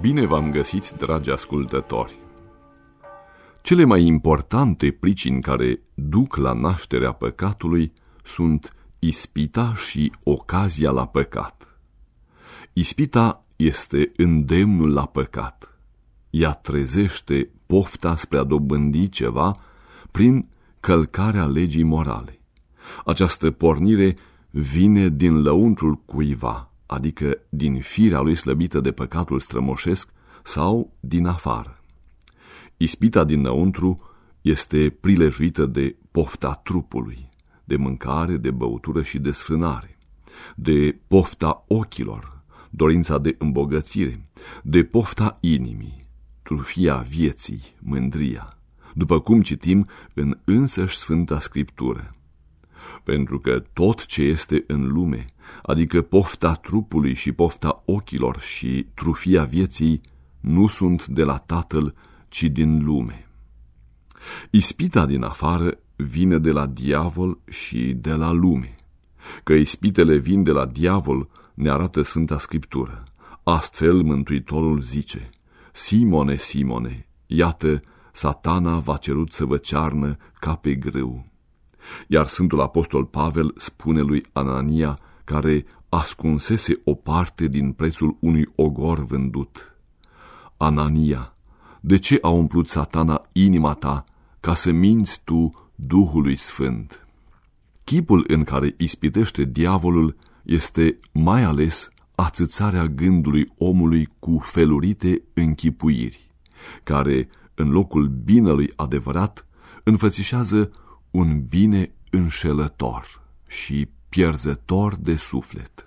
Bine v-am găsit, dragi ascultători! Cele mai importante pricini care duc la nașterea păcatului sunt ispita și ocazia la păcat. Ispita este îndemnul la păcat. Ea trezește pofta spre a dobândi ceva prin călcarea legii morale. Această pornire vine din lăuntrul cuiva, adică din firea lui slăbită de păcatul strămoșesc sau din afară. Ispita dinăuntru este prilejuită de pofta trupului, de mâncare, de băutură și de sfânare, de pofta ochilor, dorința de îmbogățire, de pofta inimii, trufia vieții, mândria, după cum citim în însăși Sfânta Scriptură. Pentru că tot ce este în lume, adică pofta trupului și pofta ochilor și trufia vieții, nu sunt de la Tatăl, ci din lume. Ispita din afară vine de la diavol și de la lume. Că ispitele vin de la diavol ne arată Sfânta Scriptură. Astfel Mântuitorul zice, Simone, Simone, iată, satana v-a cerut să vă cearnă ca pe grâu. Iar Sfântul Apostol Pavel spune lui Anania, care ascunsese o parte din prețul unui ogor vândut. Anania, de ce a umplut satana inima ta ca să minți tu Duhului Sfânt? Chipul în care ispitește diavolul este mai ales ațățarea gândului omului cu felurite închipuiri, care, în locul binelui adevărat, înfățișează un bine înșelător și pierzător de suflet.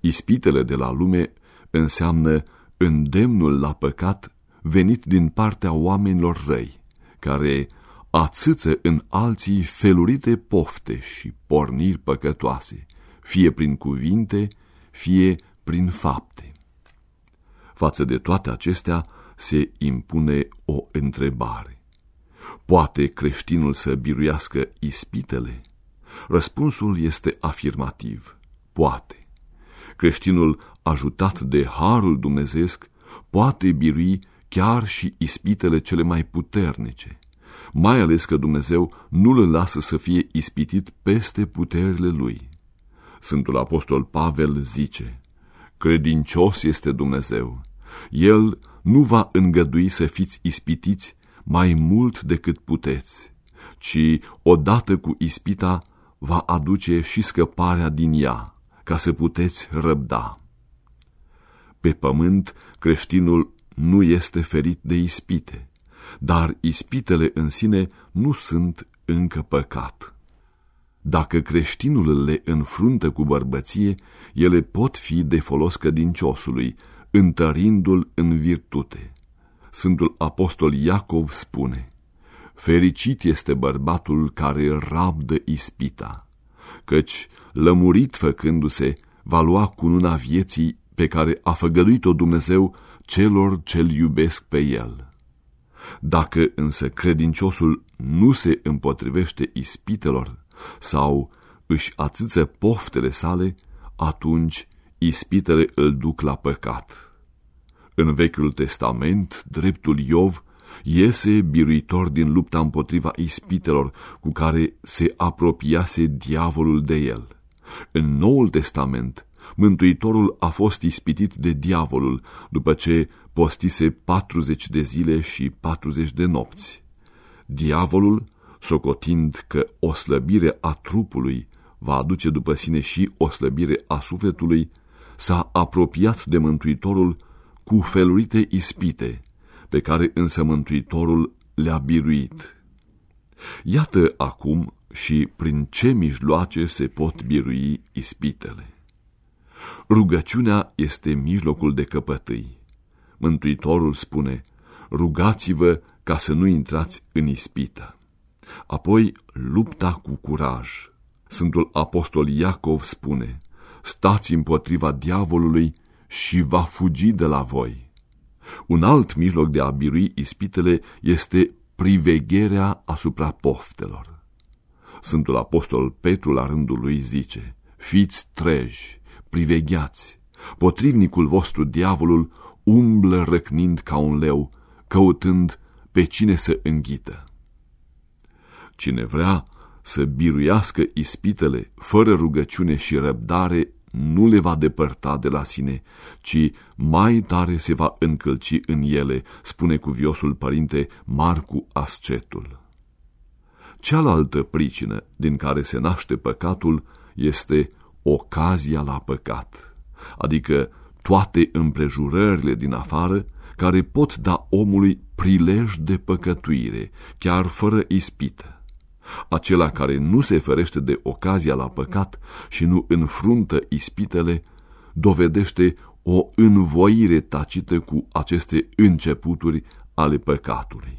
Ispitele de la lume înseamnă îndemnul la păcat venit din partea oamenilor răi, care ațâță în alții felurite pofte și porniri păcătoase, fie prin cuvinte, fie prin fapte. Față de toate acestea se impune o întrebare. Poate creștinul să biruiască ispitele? Răspunsul este afirmativ. Poate. Creștinul, ajutat de harul dumnezeesc, poate birui chiar și ispitele cele mai puternice, mai ales că Dumnezeu nu îl lasă să fie ispitit peste puterile lui. Sfântul Apostol Pavel zice, credincios este Dumnezeu, El nu va îngădui să fiți ispitiți mai mult decât puteți, ci odată cu ispita va aduce și scăparea din ea, ca să puteți răbda. Pe pământ, creștinul nu este ferit de ispite, dar ispitele în sine nu sunt încă păcat. Dacă creștinul le înfruntă cu bărbăție, ele pot fi de folos cădinciosului, întărindu-l în virtute. Sfântul Apostol Iacov spune, Fericit este bărbatul care rabdă ispita, căci, lămurit făcându-se, va lua cununa vieții pe care a făgăduit-o Dumnezeu celor ce-L iubesc pe El. Dacă însă credinciosul nu se împotrivește ispitelor sau își ațâță poftele sale, atunci ispitele îl duc la păcat. În Vechiul Testament, dreptul Iov iese biruitor din lupta împotriva ispitelor cu care se apropiase diavolul de el. În Noul Testament, Mântuitorul a fost ispitit de diavolul după ce postise 40 de zile și 40 de nopți. Diavolul, socotind că o slăbire a trupului va aduce după sine și o slăbire a sufletului, s-a apropiat de Mântuitorul cu felurite ispite, pe care însă Mântuitorul le-a biruit. Iată acum și prin ce mijloace se pot birui ispitele. Rugăciunea este mijlocul de căpătâi. Mântuitorul spune, rugați-vă ca să nu intrați în ispită. Apoi, lupta cu curaj. Sfântul Apostol Iacov spune, stați împotriva diavolului și va fugi de la voi. Un alt mijloc de a birui ispitele este privegherea asupra poftelor. Sfântul Apostol Petru la rândul lui zice, fiți treji, privegheați, potrivnicul vostru diavolul umblă răcnind ca un leu, căutând pe cine să înghită. Cine vrea să biruiască ispitele fără rugăciune și răbdare, nu le va depărta de la sine, ci mai tare se va încălci în ele, spune cuviosul părinte Marcu Ascetul. Cealaltă pricină din care se naște păcatul este ocazia la păcat, adică toate împrejurările din afară care pot da omului prilej de păcătuire, chiar fără ispită. Acela care nu se ferește de ocazia la păcat și nu înfruntă ispitele, dovedește o învoire tacită cu aceste începuturi ale păcatului.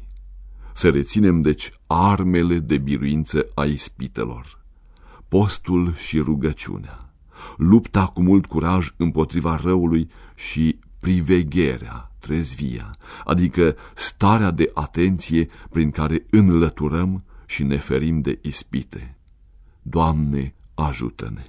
Să reținem, deci, armele de biruință a ispitelor, postul și rugăciunea, lupta cu mult curaj împotriva răului și privegherea, trezvia, adică starea de atenție prin care înlăturăm și ne ferim de ispite. Doamne, ajută-ne!